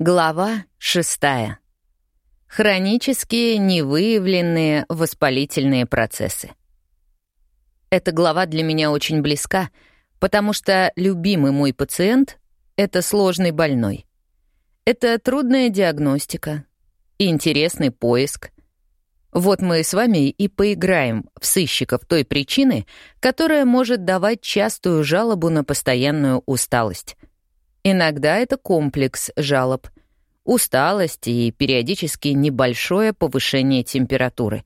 Глава шестая. Хронические невыявленные воспалительные процессы. Эта глава для меня очень близка, потому что любимый мой пациент — это сложный больной. Это трудная диагностика, интересный поиск. Вот мы с вами и поиграем в сыщиков той причины, которая может давать частую жалобу на постоянную усталость. Иногда это комплекс жалоб, усталость и периодически небольшое повышение температуры.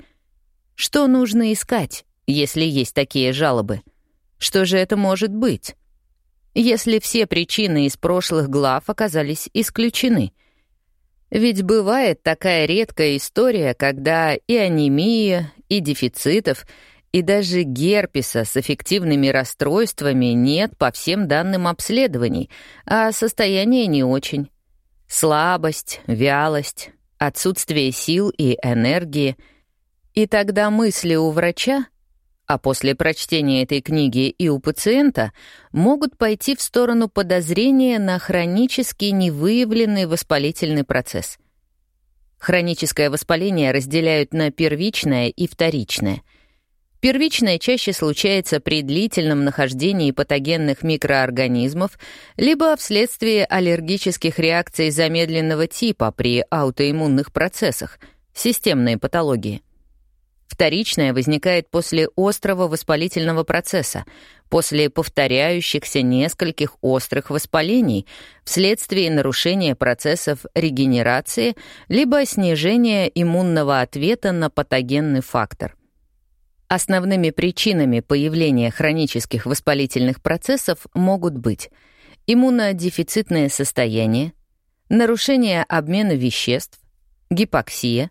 Что нужно искать, если есть такие жалобы? Что же это может быть? Если все причины из прошлых глав оказались исключены. Ведь бывает такая редкая история, когда и анемия, и дефицитов — и даже герпеса с эффективными расстройствами нет по всем данным обследований, а состояние не очень. Слабость, вялость, отсутствие сил и энергии. И тогда мысли у врача, а после прочтения этой книги и у пациента, могут пойти в сторону подозрения на хронически невыявленный воспалительный процесс. Хроническое воспаление разделяют на первичное и вторичное — Первичное чаще случается при длительном нахождении патогенных микроорганизмов либо вследствие аллергических реакций замедленного типа при аутоиммунных процессах, системные патологии. Вторичное возникает после острого воспалительного процесса, после повторяющихся нескольких острых воспалений вследствие нарушения процессов регенерации либо снижения иммунного ответа на патогенный фактор — Основными причинами появления хронических воспалительных процессов могут быть иммунодефицитное состояние, нарушение обмена веществ, гипоксия.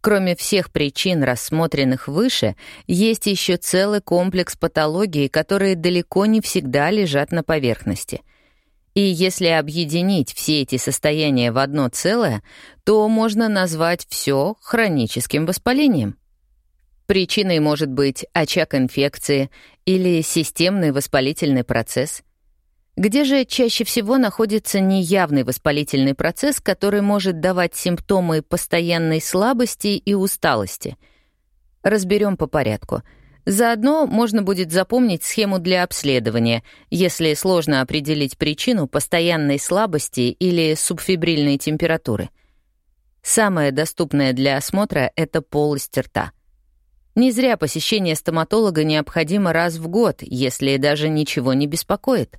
Кроме всех причин, рассмотренных выше, есть еще целый комплекс патологий, которые далеко не всегда лежат на поверхности. И если объединить все эти состояния в одно целое, то можно назвать все хроническим воспалением. Причиной может быть очаг инфекции или системный воспалительный процесс. Где же чаще всего находится неявный воспалительный процесс, который может давать симптомы постоянной слабости и усталости? Разберем по порядку. Заодно можно будет запомнить схему для обследования, если сложно определить причину постоянной слабости или субфибрильной температуры. Самое доступное для осмотра — это полость рта — не зря посещение стоматолога необходимо раз в год, если даже ничего не беспокоит.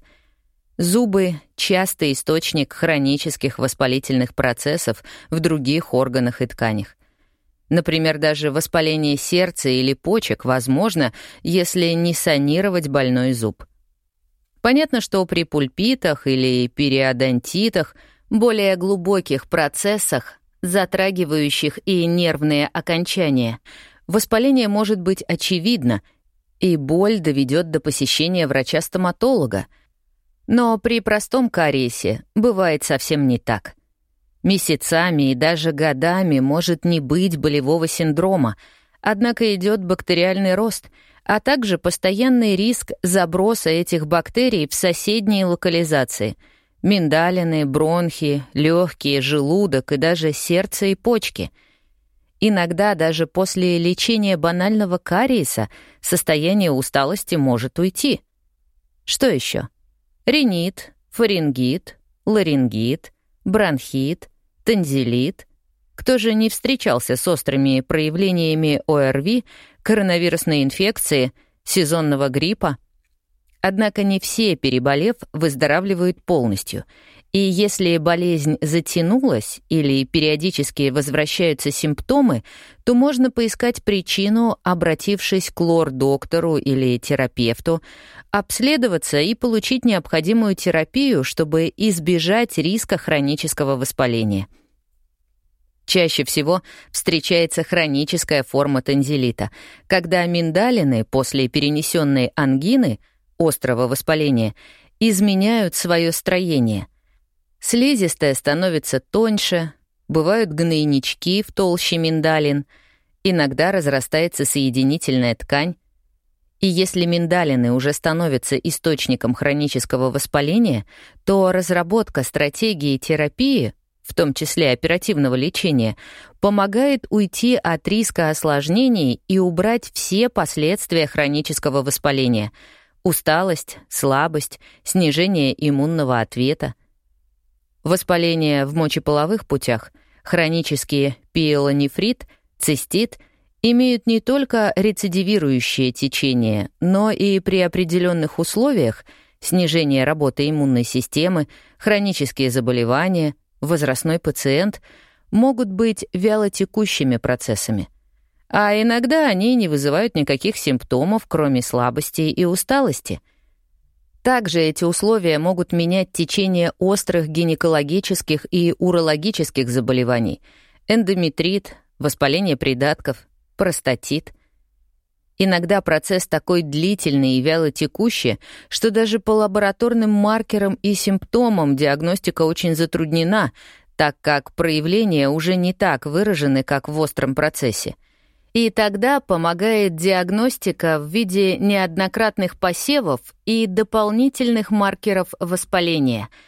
Зубы — частый источник хронических воспалительных процессов в других органах и тканях. Например, даже воспаление сердца или почек возможно, если не санировать больной зуб. Понятно, что при пульпитах или периодонтитах, более глубоких процессах, затрагивающих и нервные окончания — воспаление может быть очевидно, и боль доведет до посещения врача-стоматолога. Но при простом кариесе бывает совсем не так. Месяцами и даже годами может не быть болевого синдрома, однако идет бактериальный рост, а также постоянный риск заброса этих бактерий в соседние локализации — миндалины, бронхи, легкие, желудок и даже сердце и почки — Иногда даже после лечения банального кариеса состояние усталости может уйти. Что еще? Ринит, фарингит, ларингит, бронхит, танзелит. Кто же не встречался с острыми проявлениями ОРВИ, коронавирусной инфекции, сезонного гриппа? Однако не все, переболев, выздоравливают полностью — и если болезнь затянулась или периодически возвращаются симптомы, то можно поискать причину, обратившись к лор-доктору или терапевту, обследоваться и получить необходимую терапию, чтобы избежать риска хронического воспаления. Чаще всего встречается хроническая форма танзелита, когда миндалины после перенесенной ангины, острого воспаления, изменяют свое строение — Слизистая становится тоньше, бывают гнойнички в толще миндалин, иногда разрастается соединительная ткань. И если миндалины уже становятся источником хронического воспаления, то разработка стратегии терапии, в том числе оперативного лечения, помогает уйти от риска осложнений и убрать все последствия хронического воспаления — усталость, слабость, снижение иммунного ответа. Воспаление в мочеполовых путях, хронический пиелонефрит, цистит — имеют не только рецидивирующее течение, но и при определенных условиях снижение работы иммунной системы, хронические заболевания, возрастной пациент могут быть вялотекущими процессами. А иногда они не вызывают никаких симптомов, кроме слабости и усталости. Также эти условия могут менять течение острых гинекологических и урологических заболеваний, эндометрит, воспаление придатков, простатит. Иногда процесс такой длительный и вялотекущий, что даже по лабораторным маркерам и симптомам диагностика очень затруднена, так как проявления уже не так выражены, как в остром процессе. И тогда помогает диагностика в виде неоднократных посевов и дополнительных маркеров воспаления —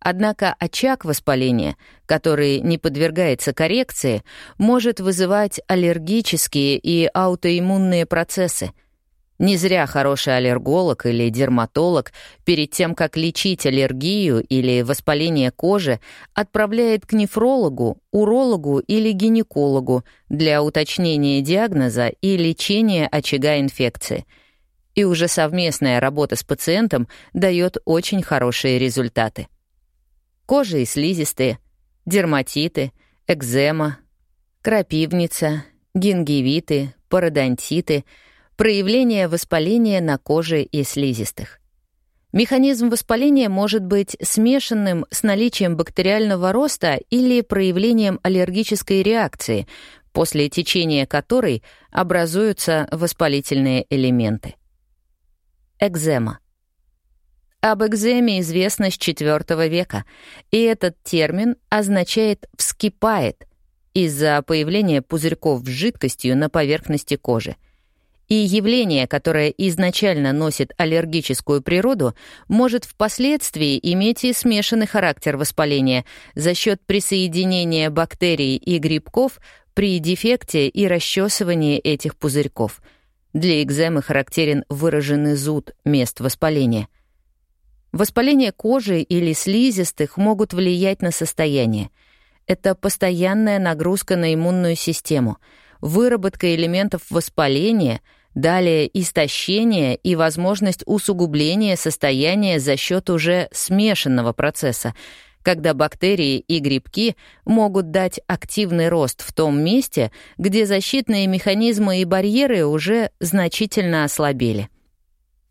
Однако очаг воспаления, который не подвергается коррекции, может вызывать аллергические и аутоиммунные процессы. Не зря хороший аллерголог или дерматолог перед тем, как лечить аллергию или воспаление кожи, отправляет к нефрологу, урологу или гинекологу для уточнения диагноза и лечения очага инфекции. И уже совместная работа с пациентом дает очень хорошие результаты кожа и слизистые, дерматиты, экзема, крапивница, гингивиты, пародонтиты, проявление воспаления на коже и слизистых. Механизм воспаления может быть смешанным с наличием бактериального роста или проявлением аллергической реакции, после течения которой образуются воспалительные элементы. Экзема — об экземе известно с IV века, и этот термин означает «вскипает» из-за появления пузырьков с жидкостью на поверхности кожи. И явление, которое изначально носит аллергическую природу, может впоследствии иметь и смешанный характер воспаления за счет присоединения бактерий и грибков при дефекте и расчесывании этих пузырьков. Для экземы характерен выраженный зуд мест воспаления — Воспаление кожи или слизистых могут влиять на состояние. Это постоянная нагрузка на иммунную систему, выработка элементов воспаления, далее истощение и возможность усугубления состояния за счет уже смешанного процесса, когда бактерии и грибки могут дать активный рост в том месте, где защитные механизмы и барьеры уже значительно ослабели.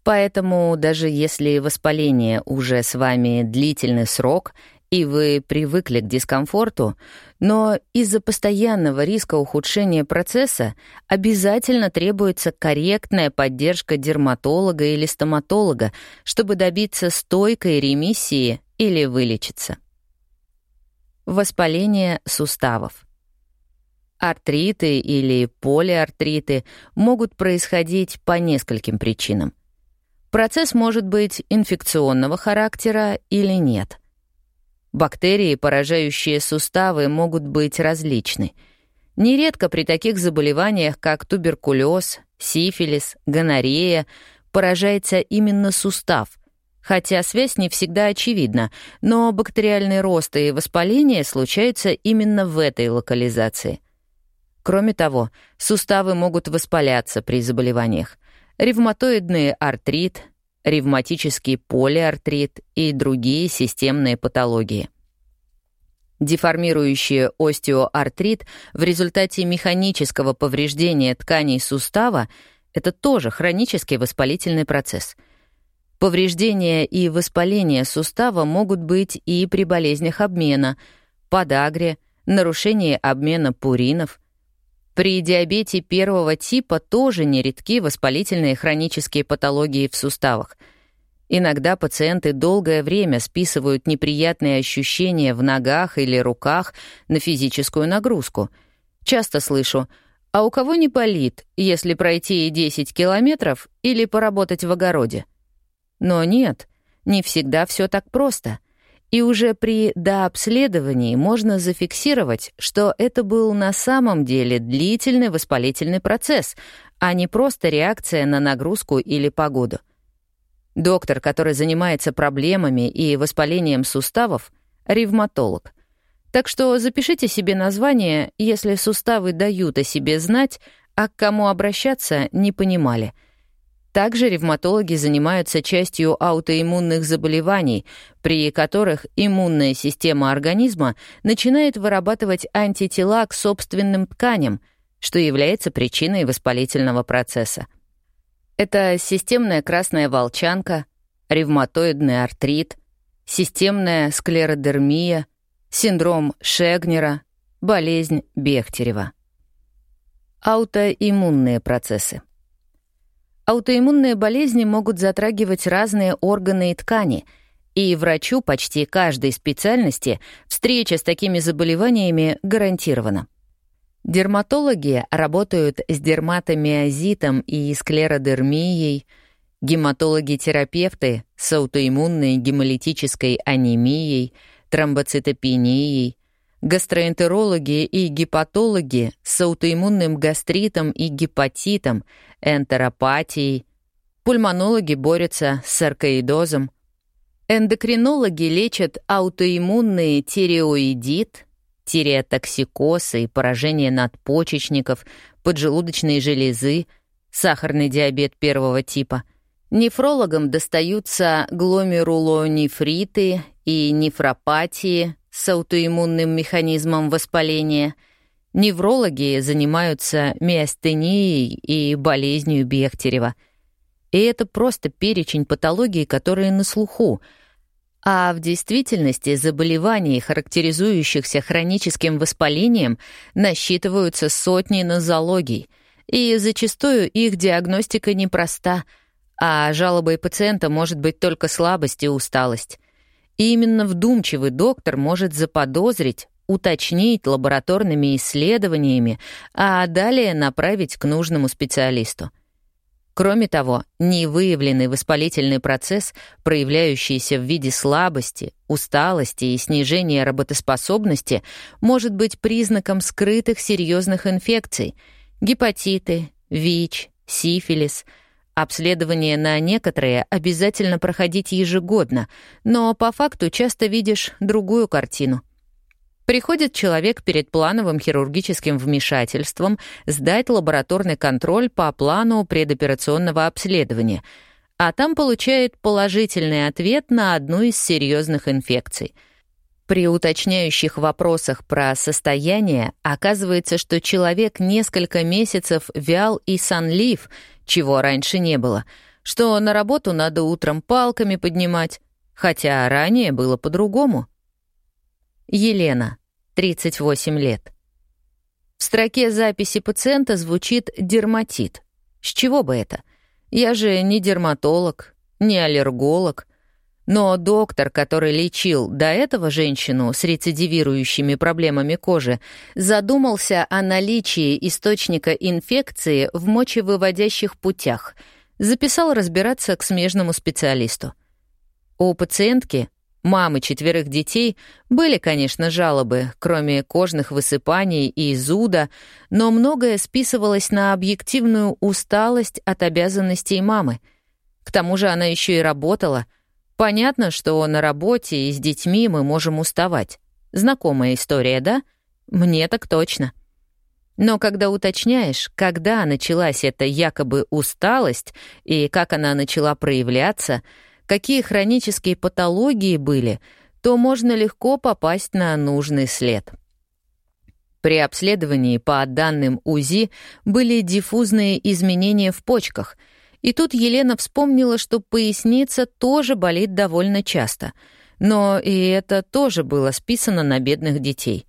Поэтому даже если воспаление уже с вами длительный срок, и вы привыкли к дискомфорту, но из-за постоянного риска ухудшения процесса обязательно требуется корректная поддержка дерматолога или стоматолога, чтобы добиться стойкой ремиссии или вылечиться. Воспаление суставов. Артриты или полиартриты могут происходить по нескольким причинам. Процесс может быть инфекционного характера или нет. Бактерии, поражающие суставы, могут быть различны. Нередко при таких заболеваниях, как туберкулез, сифилис, гонорея, поражается именно сустав, хотя связь не всегда очевидна, но бактериальный рост и воспаление случаются именно в этой локализации. Кроме того, суставы могут воспаляться при заболеваниях ревматоидный артрит, ревматический полиартрит и другие системные патологии. Деформирующий остеоартрит в результате механического повреждения тканей сустава — это тоже хронический воспалительный процесс. Повреждения и воспаление сустава могут быть и при болезнях обмена, подагре, нарушении обмена пуринов — при диабете первого типа тоже нередки воспалительные хронические патологии в суставах. Иногда пациенты долгое время списывают неприятные ощущения в ногах или руках на физическую нагрузку. Часто слышу А у кого не болит, если пройти 10 километров или поработать в огороде? Но нет, не всегда все так просто. И уже при дообследовании можно зафиксировать, что это был на самом деле длительный воспалительный процесс, а не просто реакция на нагрузку или погоду. Доктор, который занимается проблемами и воспалением суставов, ревматолог. Так что запишите себе название, если суставы дают о себе знать, а к кому обращаться не понимали — также ревматологи занимаются частью аутоиммунных заболеваний, при которых иммунная система организма начинает вырабатывать антитела к собственным тканям, что является причиной воспалительного процесса. Это системная красная волчанка, ревматоидный артрит, системная склеродермия, синдром Шегнера, болезнь Бехтерева. Аутоиммунные процессы. Аутоиммунные болезни могут затрагивать разные органы и ткани, и врачу почти каждой специальности встреча с такими заболеваниями гарантирована. Дерматологи работают с дерматомиозитом и склеродермией, гематологи-терапевты с аутоиммунной гемолитической анемией, тромбоцитопенией, гастроэнтерологи и гепатологи с аутоиммунным гастритом и гепатитом, энтеропатией, пульмонологи борются с саркоидозом, эндокринологи лечат аутоиммунный тиреоидит, тиреотоксикоз и поражение надпочечников, поджелудочной железы, сахарный диабет первого типа. Нефрологам достаются гломерулонефриты и нефропатии, с аутоиммунным механизмом воспаления. Неврологи занимаются миостенией и болезнью Бехтерева. И это просто перечень патологий, которые на слуху. А в действительности заболеваний, характеризующихся хроническим воспалением, насчитываются сотни нозологий, и зачастую их диагностика непроста, а жалобой пациента может быть только слабость и усталость. И именно вдумчивый доктор может заподозрить, уточнить лабораторными исследованиями, а далее направить к нужному специалисту. Кроме того, невыявленный воспалительный процесс, проявляющийся в виде слабости, усталости и снижения работоспособности, может быть признаком скрытых серьезных инфекций — гепатиты, ВИЧ, сифилис — Обследование на некоторые обязательно проходить ежегодно, но по факту часто видишь другую картину. Приходит человек перед плановым хирургическим вмешательством сдать лабораторный контроль по плану предоперационного обследования, а там получает положительный ответ на одну из серьезных инфекций — при уточняющих вопросах про состояние оказывается, что человек несколько месяцев вял и сонлив, чего раньше не было, что на работу надо утром палками поднимать, хотя ранее было по-другому. Елена, 38 лет. В строке записи пациента звучит «дерматит». С чего бы это? Я же не дерматолог, не аллерголог, но доктор, который лечил до этого женщину с рецидивирующими проблемами кожи, задумался о наличии источника инфекции в мочевыводящих путях, записал разбираться к смежному специалисту. У пациентки, мамы четверых детей, были, конечно, жалобы, кроме кожных высыпаний и зуда, но многое списывалось на объективную усталость от обязанностей мамы. К тому же она еще и работала — Понятно, что на работе и с детьми мы можем уставать. Знакомая история, да? Мне так точно. Но когда уточняешь, когда началась эта якобы усталость и как она начала проявляться, какие хронические патологии были, то можно легко попасть на нужный след. При обследовании по данным УЗИ были диффузные изменения в почках — и тут Елена вспомнила, что поясница тоже болит довольно часто. Но и это тоже было списано на бедных детей.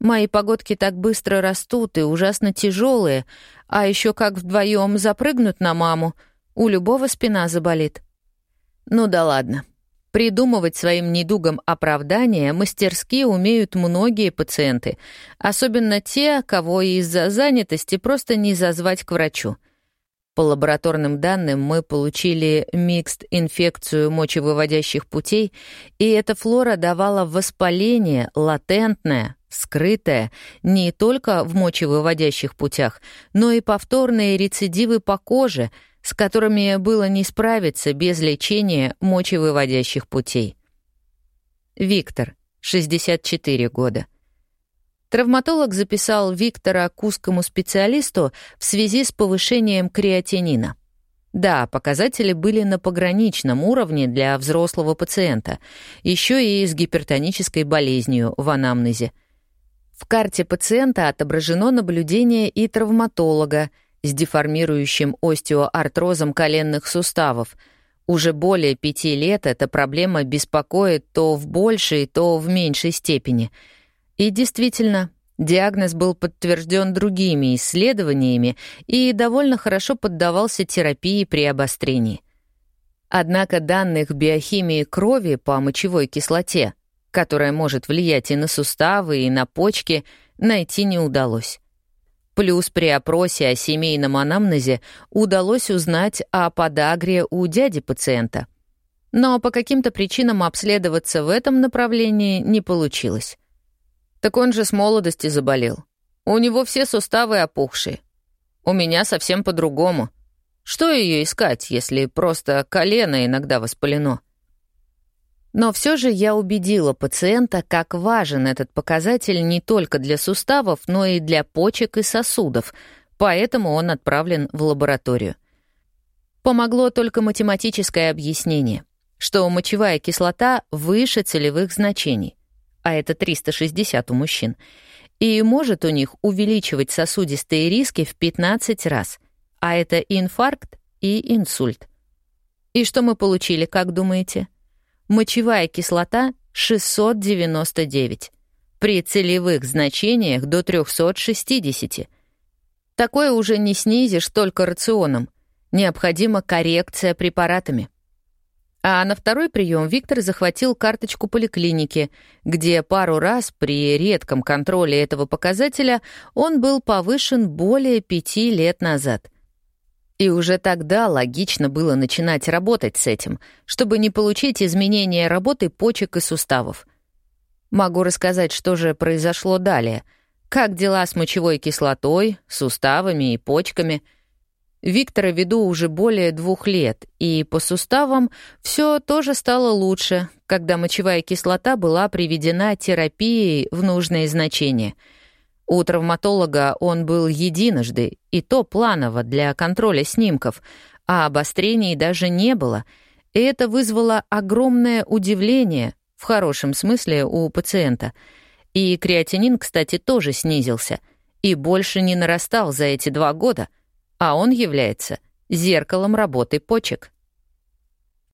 Мои погодки так быстро растут и ужасно тяжелые, а еще как вдвоем запрыгнут на маму, у любого спина заболит. Ну да ладно. Придумывать своим недугам оправдания мастерски умеют многие пациенты, особенно те, кого из-за занятости просто не зазвать к врачу. По лабораторным данным мы получили микст-инфекцию мочевыводящих путей, и эта флора давала воспаление латентное, скрытое, не только в мочевыводящих путях, но и повторные рецидивы по коже — с которыми было не справиться без лечения мочевыводящих путей. Виктор, 64 года. Травматолог записал Виктора к узкому специалисту в связи с повышением креатинина. Да, показатели были на пограничном уровне для взрослого пациента, еще и с гипертонической болезнью в анамнезе. В карте пациента отображено наблюдение и травматолога — с деформирующим остеоартрозом коленных суставов. Уже более пяти лет эта проблема беспокоит то в большей, то в меньшей степени. И действительно, диагноз был подтвержден другими исследованиями и довольно хорошо поддавался терапии при обострении. Однако данных биохимии крови по мочевой кислоте, которая может влиять и на суставы, и на почки, найти не удалось. Плюс при опросе о семейном анамнезе удалось узнать о подагре у дяди пациента. Но по каким-то причинам обследоваться в этом направлении не получилось. Так он же с молодости заболел. У него все суставы опухшие. У меня совсем по-другому. Что ее искать, если просто колено иногда воспалено? Но все же я убедила пациента, как важен этот показатель не только для суставов, но и для почек и сосудов, поэтому он отправлен в лабораторию. Помогло только математическое объяснение, что мочевая кислота выше целевых значений, а это 360 у мужчин, и может у них увеличивать сосудистые риски в 15 раз, а это инфаркт и инсульт. И что мы получили, как думаете? мочевая кислота 699, при целевых значениях до 360. Такое уже не снизишь только рационом. Необходима коррекция препаратами. А на второй прием Виктор захватил карточку поликлиники, где пару раз при редком контроле этого показателя он был повышен более пяти лет назад. И уже тогда логично было начинать работать с этим, чтобы не получить изменения работы почек и суставов. Могу рассказать, что же произошло далее. Как дела с мочевой кислотой, суставами и почками. Виктора веду уже более двух лет, и по суставам все тоже стало лучше, когда мочевая кислота была приведена терапией в нужные значения — у травматолога он был единожды, и то планово для контроля снимков, а обострений даже не было, и это вызвало огромное удивление, в хорошем смысле, у пациента. И креатинин, кстати, тоже снизился, и больше не нарастал за эти два года, а он является зеркалом работы почек.